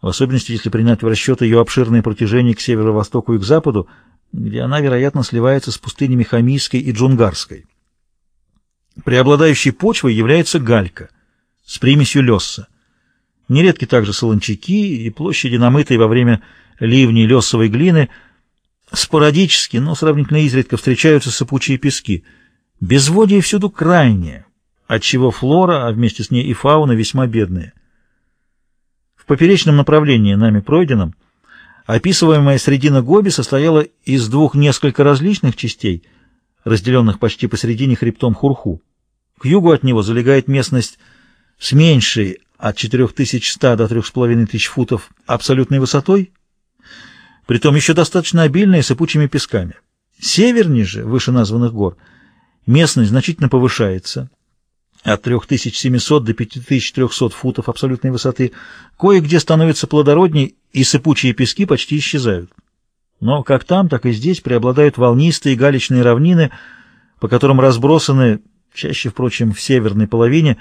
в особенности если принять в расчет ее обширное протяжение к северо-востоку и к западу, где она, вероятно, сливается с пустынями Хамийской и Джунгарской. Преобладающей почвой является галька с примесью лесса. Нередки также солончаки и площади, намытые во время ливней лесовой глины. Спорадически, но сравнительно изредка встречаются сыпучие пески. Безводие всюду крайнее, отчего флора, а вместе с ней и фауна весьма бедные. Поперечном направлении, нами пройденном, описываемая средина Гоби состояла из двух несколько различных частей, разделенных почти посередине хребтом Хурху. К югу от него залегает местность с меньшей от 4100 до 3500 футов абсолютной высотой, притом еще достаточно обильная сыпучими песками. Севернее же, выше названных гор, местность значительно повышается, от 3700 до 5300 футов абсолютной высоты, кое-где становится плодородней, и сыпучие пески почти исчезают. Но как там, так и здесь преобладают волнистые галечные равнины, по которым разбросаны, чаще, впрочем, в северной половине,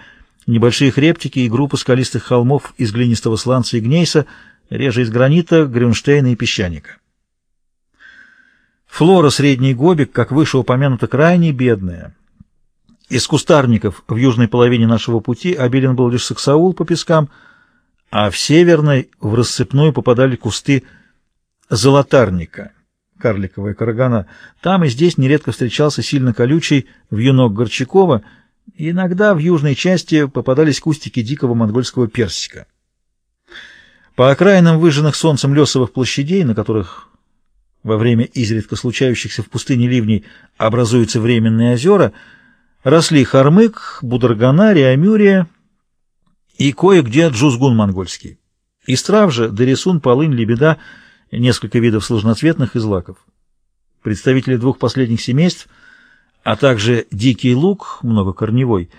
небольшие хребтики и группы скалистых холмов из глинистого сланца и гнейса, реже из гранита, грюнштейна и песчаника. Флора средней Гобик, как выше упомянуто, крайне бедная. Из кустарников в южной половине нашего пути обилен был лишь саксаул по пескам, а в северной в рассыпную попадали кусты золотарника, карликовая карагана. Там и здесь нередко встречался сильно колючий вьюнок Горчакова, иногда в южной части попадались кустики дикого монгольского персика. По окраинам выжженных солнцем лесовых площадей, на которых во время изредка случающихся в пустыне ливней образуются временные озера – росли Хармык, Бударгана, Реамюрия и кое-где Джузгун монгольский. Из трав же дорисун, полынь, лебеда, несколько видов сложноцветных и злаков. Представители двух последних семейств, а также дикий лук, многокорневой,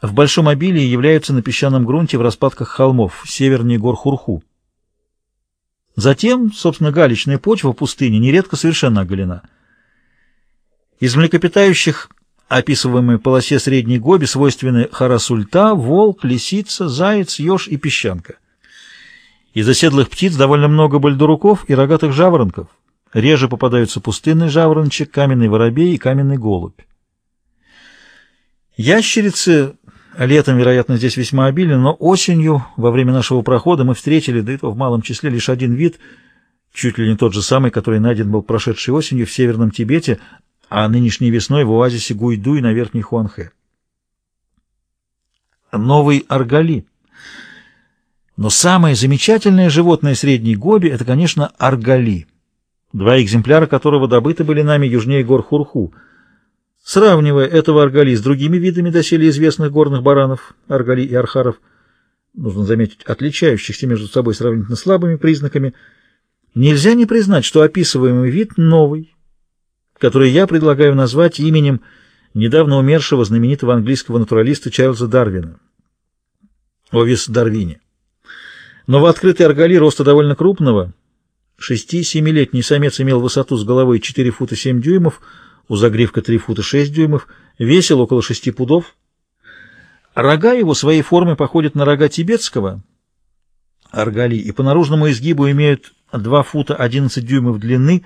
в большом обилии являются на песчаном грунте в распадках холмов, севернее гор Хурху. Затем, собственно, галечная почва в пустыне нередко совершенно оголена. Из млекопитающих описываемой полосе средней гоби свойственны харасульта, волк, лисица, заяц, еж и песчанка. Из оседлых птиц довольно много бальдуруков и рогатых жаворонков. Реже попадаются пустынный жаворончик, каменный воробей и каменный голубь. Ящерицы летом, вероятно, здесь весьма обильны, но осенью, во время нашего прохода, мы встретили, да и то в малом числе, лишь один вид, чуть ли не тот же самый, который найден был прошедшей осенью в Северном Тибете, а нынешней весной в оазисе Гуйдуй на Верхней Хуанхэ. Новый аргали. Но самое замечательное животное средней Гоби — это, конечно, аргали, два экземпляра которого добыты были нами южнее гор Хурху. Сравнивая этого аргали с другими видами доселе известных горных баранов, аргали и архаров, нужно заметить, отличающихся между собой сравнительно слабыми признаками, нельзя не признать, что описываемый вид новый, который я предлагаю назвать именем недавно умершего знаменитого английского натуралиста Чарльза Дарвина. Овис Дарвини. Но в открытой аргали роста довольно крупного, 6-7-летний самец имел высоту с головой 4 фута 7 дюймов, у загривка 3 фута 6 дюймов, весил около 6 пудов. Рога его своей формы походят на рога тибетского аргали и по наружному изгибу имеют 2 фута 11 дюймов длины,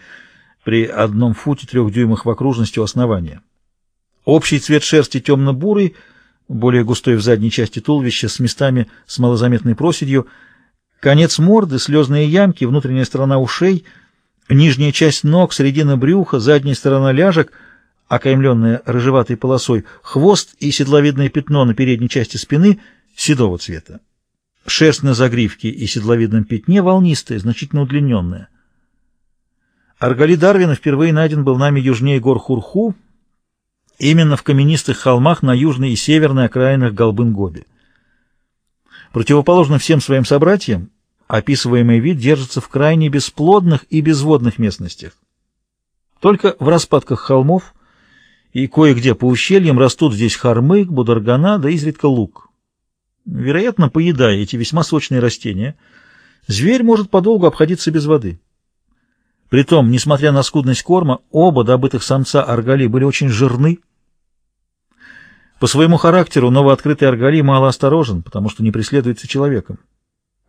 при одном футе трех дюймах в окружности у основания. Общий цвет шерсти темно-бурый, более густой в задней части туловища, с местами с малозаметной проседью, конец морды, слезные ямки, внутренняя сторона ушей, нижняя часть ног, середина брюха, задняя сторона ляжек, окаймленная рыжеватой полосой, хвост и седловидное пятно на передней части спины седого цвета. Шерсть на загривке и седловидном пятне волнистая, значительно удлиненная. Аргали Дарвина впервые найден был нами южнее гор Хурху, именно в каменистых холмах на южной и северной окраинах Голбын-Гоби. Противоположно всем своим собратьям, описываемый вид держится в крайне бесплодных и безводных местностях. Только в распадках холмов и кое-где по ущельям растут здесь хормык, бударгана, да изредка лук. Вероятно, поедая эти весьма сочные растения, зверь может подолгу обходиться без воды. Притом, несмотря на скудность корма, оба добытых самца аргали были очень жирны. По своему характеру новооткрытый аргали мало осторожен, потому что не преследуется человеком.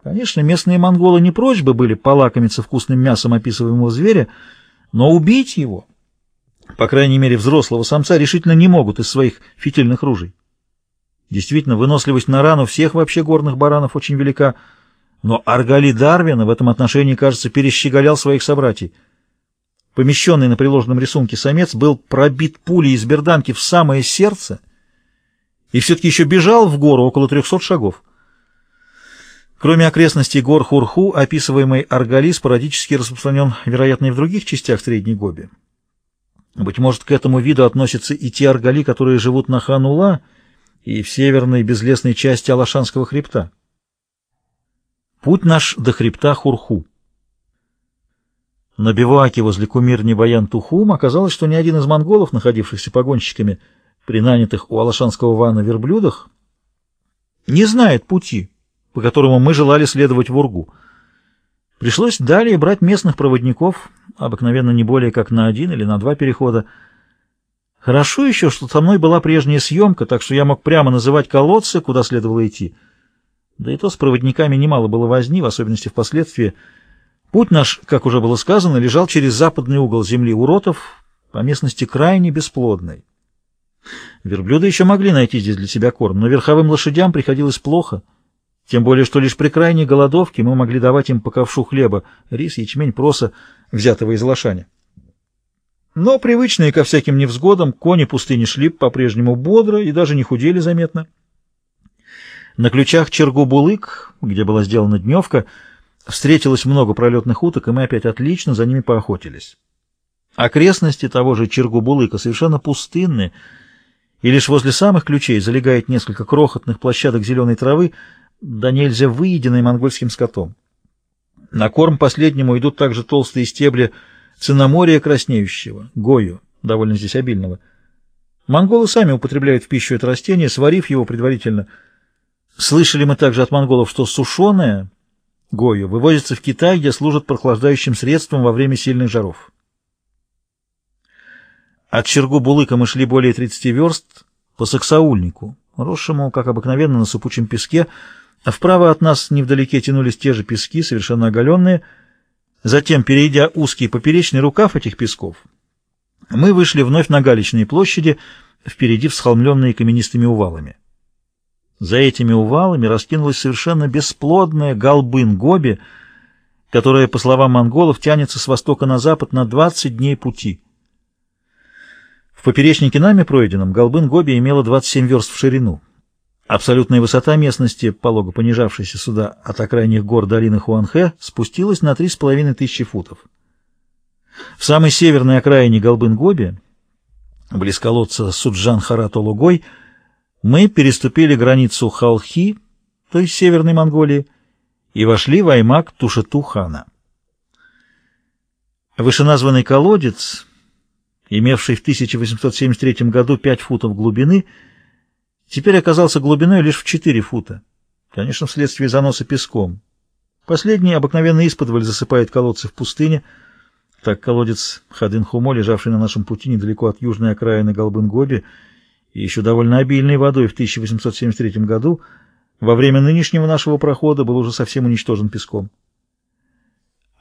Конечно, местные монголы не прочь бы были полакомиться вкусным мясом описываемого зверя, но убить его, по крайней мере взрослого самца, решительно не могут из своих фитильных ружей. Действительно, выносливость на рану всех вообще горных баранов очень велика, но Аргали Дарвина в этом отношении, кажется, перещеголял своих собратьей. Помещенный на приложенном рисунке самец был пробит пулей из берданки в самое сердце и все-таки еще бежал в гору около трехсот шагов. Кроме окрестностей гор Хурху, описываемый Аргали спорадически распространен, вероятно, и в других частях Средней Гоби. Быть может, к этому виду относятся и те Аргали, которые живут на Ханула и в северной безлесной части Алашанского хребта. Путь наш до хребта Хурху. На биваке возле кумирни Баян-Тухум оказалось, что ни один из монголов, находившихся погонщиками при нанятых у Алашанского вана верблюдах, не знает пути, по которому мы желали следовать в Ургу. Пришлось далее брать местных проводников, обыкновенно не более как на один или на два перехода. Хорошо еще, что со мной была прежняя съемка, так что я мог прямо называть колодцы, куда следовало идти. Да и то с проводниками немало было возни, в особенности впоследствии. Путь наш, как уже было сказано, лежал через западный угол земли уротов, по местности крайне бесплодной. Верблюды еще могли найти здесь для себя корм, но верховым лошадям приходилось плохо — тем более, что лишь при крайней голодовке мы могли давать им по ковшу хлеба, рис, ячмень, проса, взятого из лошаня. Но привычные ко всяким невзгодам, кони пустыни шли по-прежнему бодро и даже не худели заметно. На ключах Чергу-Булык, где была сделана дневка, встретилось много пролетных уток, и мы опять отлично за ними поохотились. Окрестности того же Чергу-Булыка совершенно пустынны, и лишь возле самых ключей залегает несколько крохотных площадок зеленой травы, да нельзя выеденной монгольским скотом. На корм последнему идут также толстые стебли циномория краснеющего, гою, довольно здесь обильного. Монголы сами употребляют в пищу это растение, сварив его предварительно. Слышали мы также от монголов, что сушеное гою вывозится в Китай, где служит прохлаждающим средством во время сильных жаров. От Чергу-Булыка мы шли более 30 верст по Саксаульнику, росшему, как обыкновенно, на сыпучем песке, а вправо от нас невдалеке тянулись те же пески, совершенно оголенные. Затем, перейдя узкий поперечный рукав этих песков, мы вышли вновь на галечные площади, впереди всхолмленные каменистыми увалами. За этими увалами раскинулась совершенно бесплодная Галбын-Гоби, которая, по словам монголов, тянется с востока на запад на 20 дней пути. В поперечнике нами пройденном Галбын-Гоби имела 27 верст в ширину. Абсолютная высота местности, полого понижавшейся сюда от окраинных гор долины Хуанхэ, спустилась на 3,5 тысячи футов. В самой северной окраине Галбын-Гоби, близ колодца Суджан-Харат-Ологой, мы переступили границу Халхи, то есть Северной Монголии, и вошли в Аймак Тушету-хана. Вышеназванный колодец, имевший в 1873 году 5 футов глубины, теперь оказался глубиной лишь в 4 фута, конечно, вследствие заноса песком. Последний обыкновенно исподволь засыпает колодцы в пустыне, так колодец Хадын-Хумо, лежавший на нашем пути недалеко от южной окраины Галбын-Гоби и еще довольно обильной водой в 1873 году, во время нынешнего нашего прохода был уже совсем уничтожен песком.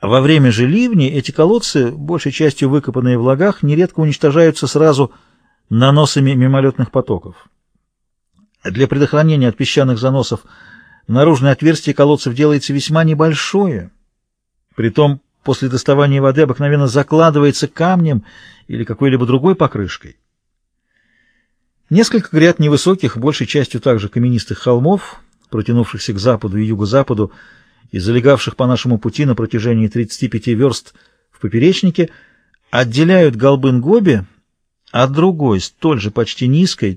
Во время же ливней эти колодцы, большей частью выкопанные в лагах, нередко уничтожаются сразу наносами мимолетных потоков. Для предохранения от песчаных заносов наружное отверстие колодцев делается весьма небольшое. Притом после доставания воды обыкновенно закладывается камнем или какой-либо другой покрышкой. Несколько гряд невысоких, большей частью также каменистых холмов, протянувшихся к западу и юго-западу и залегавших по нашему пути на протяжении 35 верст в поперечнике, отделяют Голбын-Гоби от другой, столь же почти низкой,